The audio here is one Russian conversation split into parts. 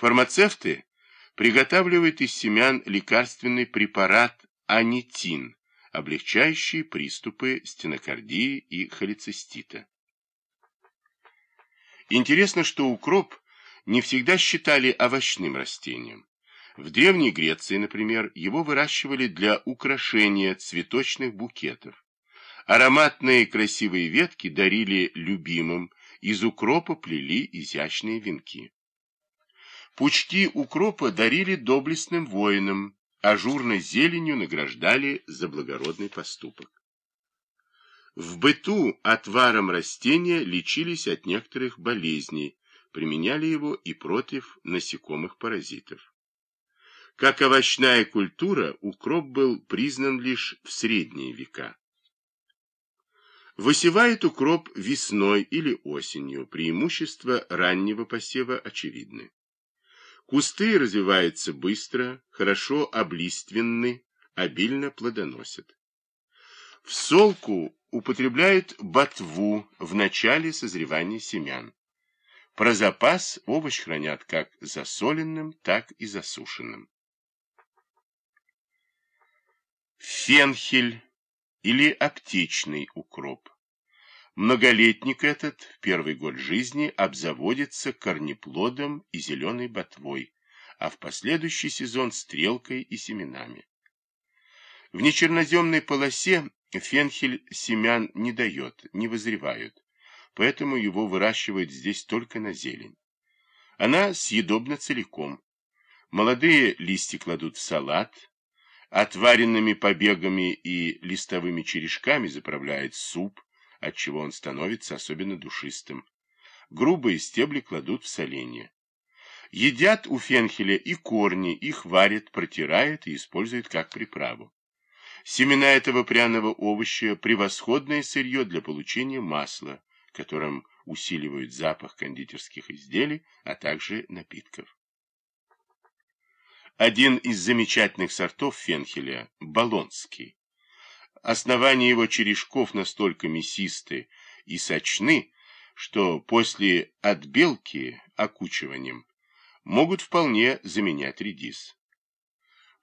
Фармацевты приготавливают из семян лекарственный препарат анитин, облегчающий приступы стенокардии и холецистита. Интересно, что укроп не всегда считали овощным растением. В Древней Греции, например, его выращивали для украшения цветочных букетов. Ароматные красивые ветки дарили любимым, из укропа плели изящные венки. Пучки укропа дарили доблестным воинам, ажурной зеленью награждали за благородный поступок. В быту отваром растения лечились от некоторых болезней, применяли его и против насекомых паразитов. Как овощная культура, укроп был признан лишь в средние века. Высевает укроп весной или осенью, преимущества раннего посева очевидны. Кусты развиваются быстро, хорошо облиственны, обильно плодоносят. В солку употребляют ботву в начале созревания семян. Про запас овощ хранят как засоленным, так и засушенным. Фенхель или аптечный укроп. Многолетник этот в первый год жизни обзаводится корнеплодом и зеленой ботвой, а в последующий сезон стрелкой и семенами. В нечерноземной полосе фенхель семян не дает, не вызревают, поэтому его выращивают здесь только на зелень. Она съедобна целиком. Молодые листья кладут в салат, отваренными побегами и листовыми черешками заправляют суп, отчего он становится особенно душистым. Грубые стебли кладут в соленье. Едят у фенхеля и корни, их варят, протирают и используют как приправу. Семена этого пряного овоща – превосходное сырье для получения масла, которым усиливают запах кондитерских изделий, а также напитков. Один из замечательных сортов фенхеля – болонский. Основания его черешков настолько мясисты и сочны, что после отбелки окучиванием могут вполне заменять редис.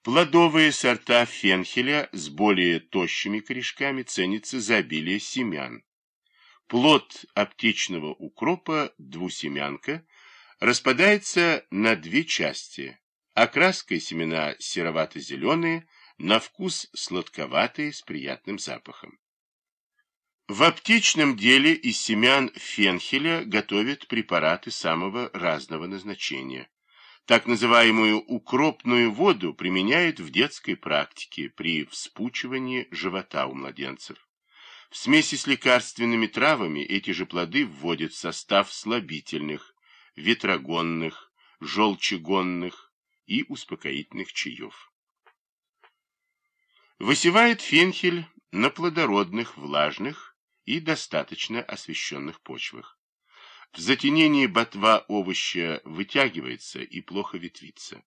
Плодовые сорта фенхеля с более тощими корешками ценятся за обилие семян. Плод аптечного укропа двусемянка распадается на две части. Окраской семена серовато-зеленые, на вкус сладковатые с приятным запахом. В аптечном деле из семян фенхеля готовят препараты самого разного назначения. Так называемую укропную воду применяют в детской практике при вспучивании живота у младенцев. В смеси с лекарственными травами эти же плоды вводят в состав слабительных, ветрогонных, желчегонных и успокоительных чаев. Высевает фенхель на плодородных, влажных и достаточно освещенных почвах. В затенении ботва овоща вытягивается и плохо ветвится.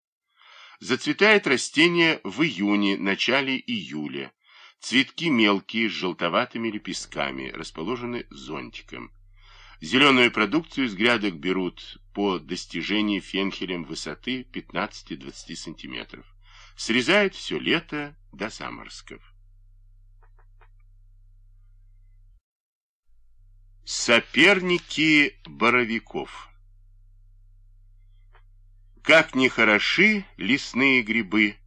Зацветает растение в июне, начале июля. Цветки мелкие, с желтоватыми лепестками, расположены зонтиком. Зеленую продукцию из грядок берут по достижении фенхелем высоты 15-20 см. Срезают все лето до заморозков. Соперники боровиков Как не хороши лесные грибы,